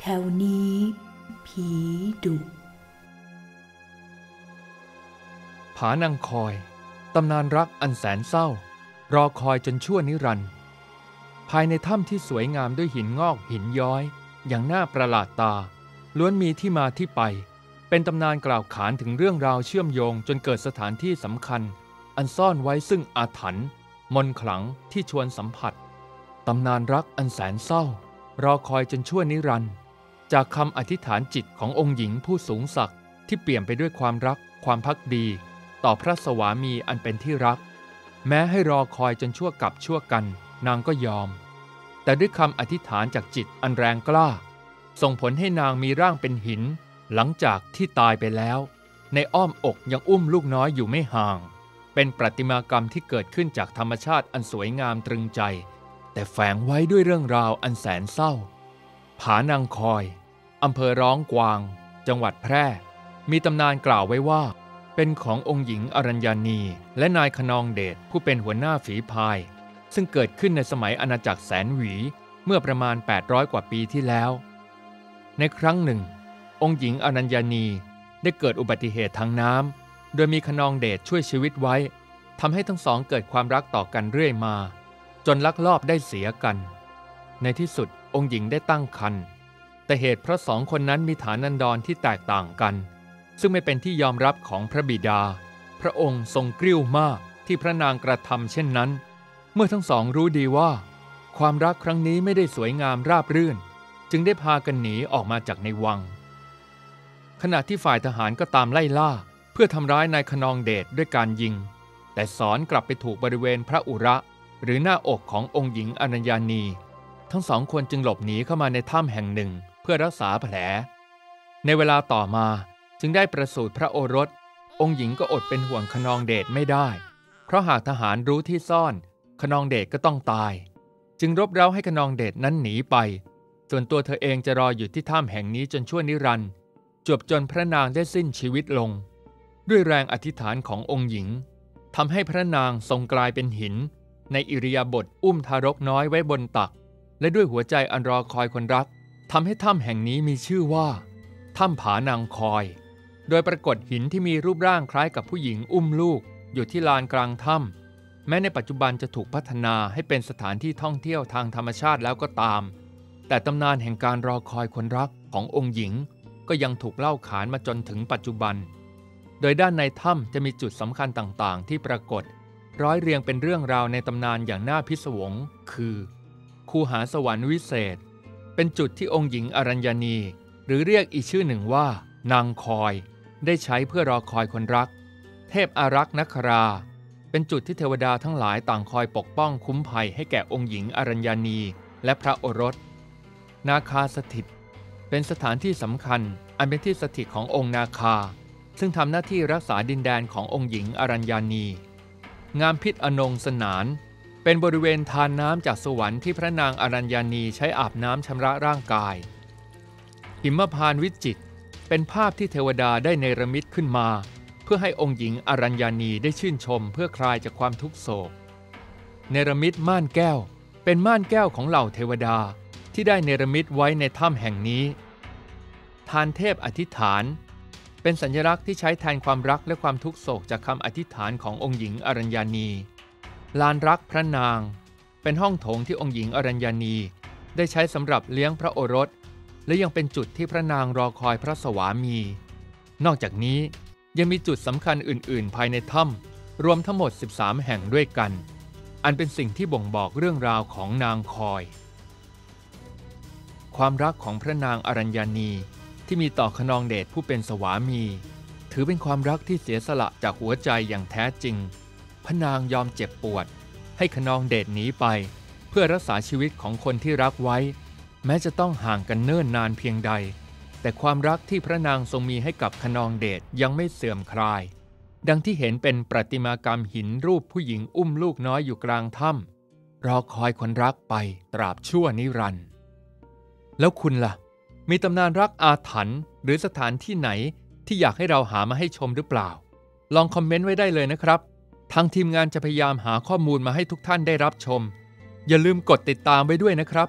แถวนี้ ผีดุผานางคอย ตำนานรักอันแสนเศร้า รอคอยจนชั่วนิรันดร์ภายในถ้ำที่สวยงามด้วยหินงอกหินย้อย อย่างน่าประหลาดตา ล้วนมีที่มาที่ไป เป็นตำนานกล่าวขานถึงเรื่องราวเชื่อมโยงจนเกิดสถานที่สำคัญ อันซ่อนไว้ซึ่งอาถรรพ์มนขลังที่ชวนสัมผัส ตำนานรักอันแสนเศร้า รอคอยจนชั่วนิรันดร์ จากคำอธิษฐานจิตขององค์หญิงผู้สูงศักดิ์ที่เปี่ยมไปด้วยความรัก ความพักดี ต่อพระสวามีอันเป็นที่รัก แม้ให้รอคอยจนชั่วกับชั่วกัน นางก็ยอม แต่ด้วยคำอธิษฐานจากจิตอันแรงกล้า ส่งผลให้นางมีร่างเป็นหิน หลังจากที่ตายไปแล้ว ในอ้อมอกยังอุ้มลูกน้อยอยู่ไม่ห่าง เป็นประติมากรรมที่เกิดขึ้นจากธรรมชาติอันสวยงามตรึงใจ แต่แฝงไว้ด้วยเรื่องราวอันแสนเศร้า ผานางคอย อำเภอร้องกวาง จังหวัดแพร่ มีตำนานกล่าวไว้ว่า เป็นขององค์หญิงอรัญญานี และนายขนองเดชผู้เป็นหัวหน้าฝีพาย ซึ่งเกิดขึ้นในสมัยอาณาจักรแสนหวีเมื่อประมาณ 800 กว่าปีที่แล้ว ในครั้งหนึ่ง องค์หญิงอรัญญานีได้เกิดอุบัติเหตุทางน้ำโดยมีขนองเดชช่วยชีวิตไว้ทำให้ทั้งสองเกิดความรักต่อกันเรื่อยมา จนลักลอบได้เสียกัน ในที่สุดองค์หญิงได้ตั้งครรภ์ แต่เหตุเพราะสองคนนั้นมีฐานันดรที่แตกต่างกัน ซึ่งไม่เป็นที่ยอมรับของพระบิดา พระองค์ทรงกริ้วมากที่พระนางกระทำเช่นนั้น เมื่อทั้งสองรู้ดีว่า ความรักครั้งนี้ไม่ได้สวยงามราบรื่น จึงได้พากันหนีออกมาจากในวัง ขณะที่ฝ่ายทหารก็ตามไล่ล่า เพื่อทำร้ายนายขนองเดชด้วยการยิง แต่สอนกลับไปถูกบริเวณพระอุระหรือหน้าอกขององค์หญิงอนัญญานี ทั้งสองคนจึงหลบหนีเข้ามาในถ้ำแห่งหนึ่ง พื่อรักษาแผล ในเวลาต่อมาจึงได้ประสูติพระโอรส องค์หญิงก็อดเป็นห่วงขนองเดชไม่ได้ เพราะหากทหารรู้ที่ซ่อนขนองเดชก็ต้องตาย จึงรบเร้าให้ขนองเดชนั้นหนีไป ส่วนตัวเธอเองจะรออยู่ที่ถ้ำแห่งนี้จนชั่วนิรันดร์จวบจนพระนางได้สิ้นชีวิตลง ด้วยแรงอธิษฐานขององค์หญิงทำให้พระนางทรงกลายเป็นหิน ในอิริยาบถอุ้มทารกน้อยไว้บนตัก และด้วยหัวใจอันรอคอยคนรัก ทำให้ถ้ำแห่งนี้มีชื่อว่าถ้ำผานางคอย โดยปรากฏหินที่มีรูปร่างคล้ายกับผู้หญิงอุ้มลูก อยู่ที่ลานกลางถ้ำแม้ในปัจจุบันจะถูกพัฒนาให้เป็นสถานที่ท่องเที่ยวทางธรรมชาติแล้วก็ตาม แต่ตำนานแห่งการรอคอยคนรักขององค์หญิง ก็ยังถูกเล่าขานมาจนถึงปัจจุบัน โดยด้านในถ้ำจะมีจุดสำคัญต่างๆ ที่ปรากฏ ร้อยเรียงเป็นเรื่องราวในตำนานอย่างน่าพิศวง คือ คูหาสวรรค์วิเศษ เป็นจุดที่องค์หญิงอรัญญานี หรือเรียกอีกชื่อหนึ่งว่า นางคอย ได้ใช้เพื่อรอคอยคนรัก เทพอารักษ์นครา เป็นจุดที่เทวดาทั้งหลายต่างคอยปกป้องคุ้มภัยให้แก่องค์หญิงอรัญญานี และพระโอรส นาคาสถิต เป็นสถานที่สำคัญอันเป็นที่สถิตขององค์นาคา ซึ่งทำหน้าที่รักษาดินแดนขององค์หญิงอรัญญานี งามพิษอนงสนาน เป็นบริเวณทานน้ำจากสวรรค์ที่พระนางอรัญญานีใช้อาบน้ำชำระร่างกาย หิมพานวิจิตเป็นภาพที่เทวดาได้เนรมิตขึ้นมา เพื่อให้องค์หญิงอรัญญานีได้ชื่นชมเพื่อคลายจากความทุกโศก เนรมิตม่านแก้ว เป็นม่านแก้วของเหล่าเทวดาที่ได้เนรมิตไว้ในถ้ำแห่งนี้ ทานเทพอธิษฐาน เป็นสัญลักษณ์ที่ใช้แทนความรักและความทุกโศกจากคำอธิษฐานขององค์หญิงอรัญญานี ลานรักพระนาง เป็นห้องโถงที่องค์หญิงอรัญญานี ได้ใช้สำหรับเลี้ยงพระโอรส และยังเป็นจุดที่พระนางรอคอยพระสวามี นอกจากนี้ยังมีจุดสำคัญอื่น ๆ ภายในถ้ำรวมทั้งหมด 13 แห่งด้วยกัน อันเป็นสิ่งที่บ่งบอกเรื่องราวของนางคอย ความรักของพระนางอรัญญานีที่มีต่อขนองเดชผู้เป็นสวามี ถือเป็นความรักที่เสียสละจากหัวใจอย่างแท้จริง พระนางยอมเจ็บปวด ให้ขนองเดชหนีไป เพื่อรักษาชีวิตของคนที่รักไว้ แม้จะต้องห่างกันเนิ่นนานเพียงใด แต่ความรักที่พระนางทรงมีให้กับขนองเดชยังไม่เสื่อมคลาย ดังที่เห็นเป็นประติมากรรมหินรูปผู้หญิงอุ้มลูกน้อยอยู่กลางถ้ำรอคอยคนรักไปตราบชั่วนิรันดร์แล้วคุณล่ะ มีตำนานรักอาถรรพ์หรือสถานที่ไหนที่อยากให้เราหามาให้ชมหรือเปล่า ลองคอมเมนต์ไว้ได้เลยนะครับ ทางทีมงานจะพยายามหาข้อมูลมาให้ทุกท่านได้รับชม อย่าลืมกดติดตามไว้ด้วยนะครับ